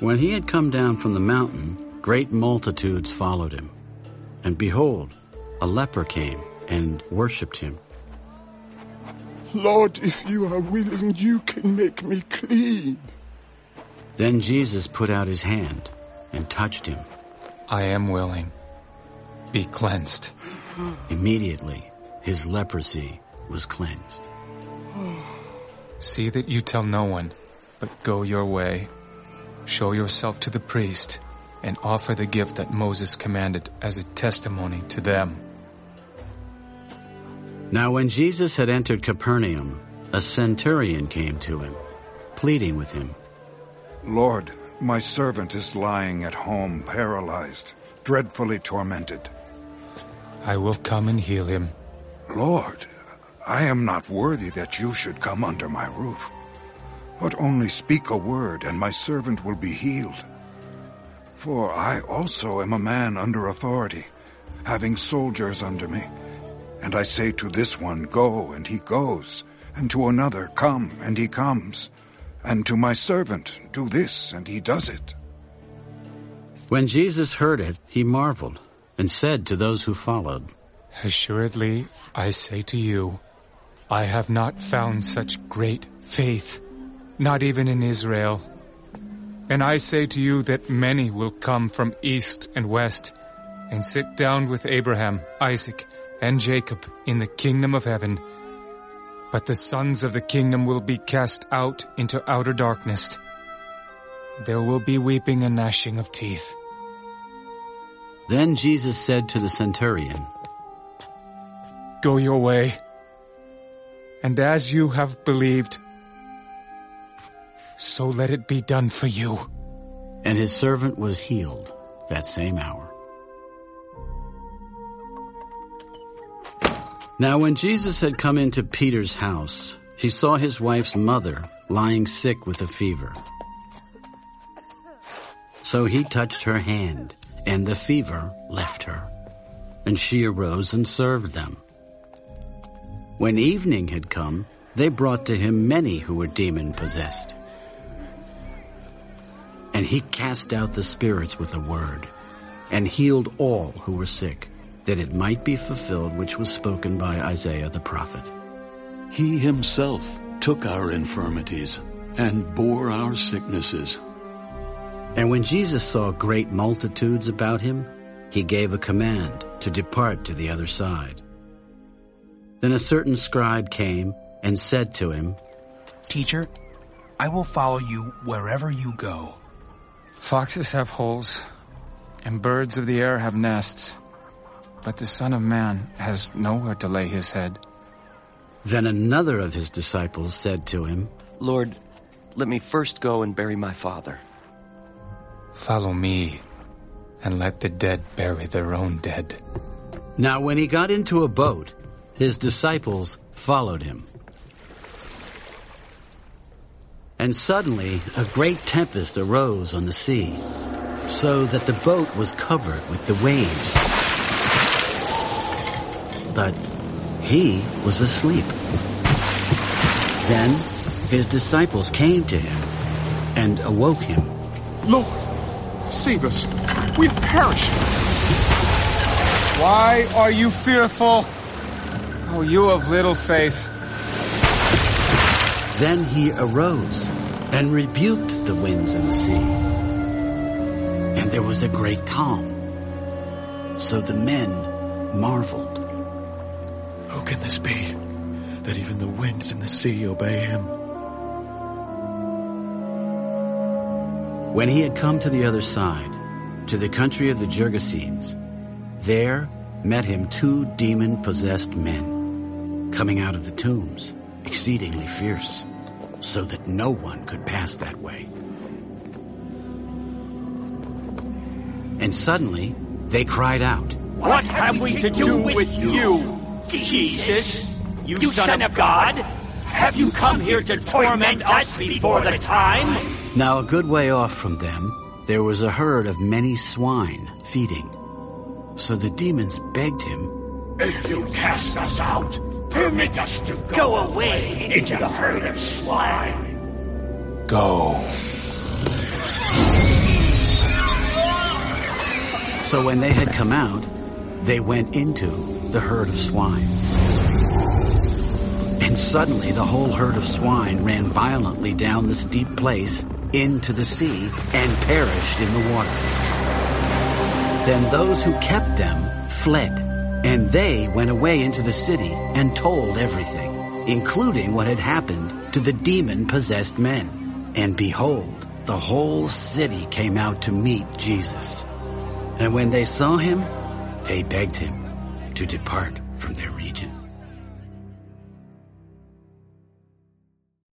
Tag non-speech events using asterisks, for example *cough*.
When he had come down from the mountain, great multitudes followed him. And behold, a leper came and worshipped him. Lord, if you are willing, you can make me clean. Then Jesus put out his hand and touched him. I am willing. Be cleansed. *gasps* Immediately, his leprosy was cleansed. See that you tell no one, but go your way. Show yourself to the priest and offer the gift that Moses commanded as a testimony to them. Now when Jesus had entered Capernaum, a centurion came to him, pleading with him. Lord, my servant is lying at home paralyzed, dreadfully tormented. I will come and heal him. Lord, I am not worthy that you should come under my roof. But only speak a word and my servant will be healed. For I also am a man under authority, having soldiers under me. And I say to this one, Go, and he goes, and to another, Come, and he comes, and to my servant, Do this, and he does it. When Jesus heard it, he marveled, and said to those who followed, Assuredly, I say to you, I have not found such great faith, not even in Israel. And I say to you that many will come from east and west, and sit down with Abraham, Isaac, and Jacob in the kingdom of heaven. But the sons of the kingdom will be cast out into outer darkness. There will be weeping and gnashing of teeth. Then Jesus said to the centurion, Go your way, and as you have believed, so let it be done for you. And his servant was healed that same hour. Now when Jesus had come into Peter's house, he saw his wife's mother lying sick with a fever. So he touched her hand, and the fever left her, and she arose and served them. When evening had come, they brought to him many who were demon possessed. And he cast out the spirits with a word, and healed all who were sick that it might be fulfilled which was spoken by Isaiah the prophet. He himself took our infirmities and bore our sicknesses. And when Jesus saw great multitudes about him, he gave a command to depart to the other side. Then a certain scribe came and said to him, Teacher, I will follow you wherever you go. Foxes have holes, and birds of the air have nests but the Son of Man has nowhere to lay his head. Then another of his disciples said to him, Lord, let me first go and bury my father. Follow me, and let the dead bury their own dead. Now when he got into a boat, his disciples followed him. And suddenly a great tempest arose on the sea, so that the boat was covered with the waves. But he was asleep. Then his disciples came to him and awoke him. Lord, save us. We'll perish. Why are you fearful? Oh, you of little faith. Then he arose and rebuked the winds and the sea. And there was a great calm. So the men marveled. Who can this be, that even the winds and the sea obey him? When he had come to the other side, to the country of the Gergesenes, there met him two demon-possessed men, coming out of the tombs, exceedingly fierce, so that no one could pass that way. And suddenly, they cried out, What have we to do with you, Jesus, you son of God? Have you come here to torment us before the time? Now a good way off from them, there was a herd of many swine feeding. So the demons begged him, If you cast us out, permit us to go away into the herd of swine. Go. So when they had come out, they went into the herd of swine. And suddenly the whole herd of swine ran violently down the steep place into the sea and perished in the water. Then those who kept them fled, and they went away into the city and told everything, including what had happened to the demon-possessed men. And behold, the whole city came out to meet Jesus. And when they saw him, they begged him to depart from their region.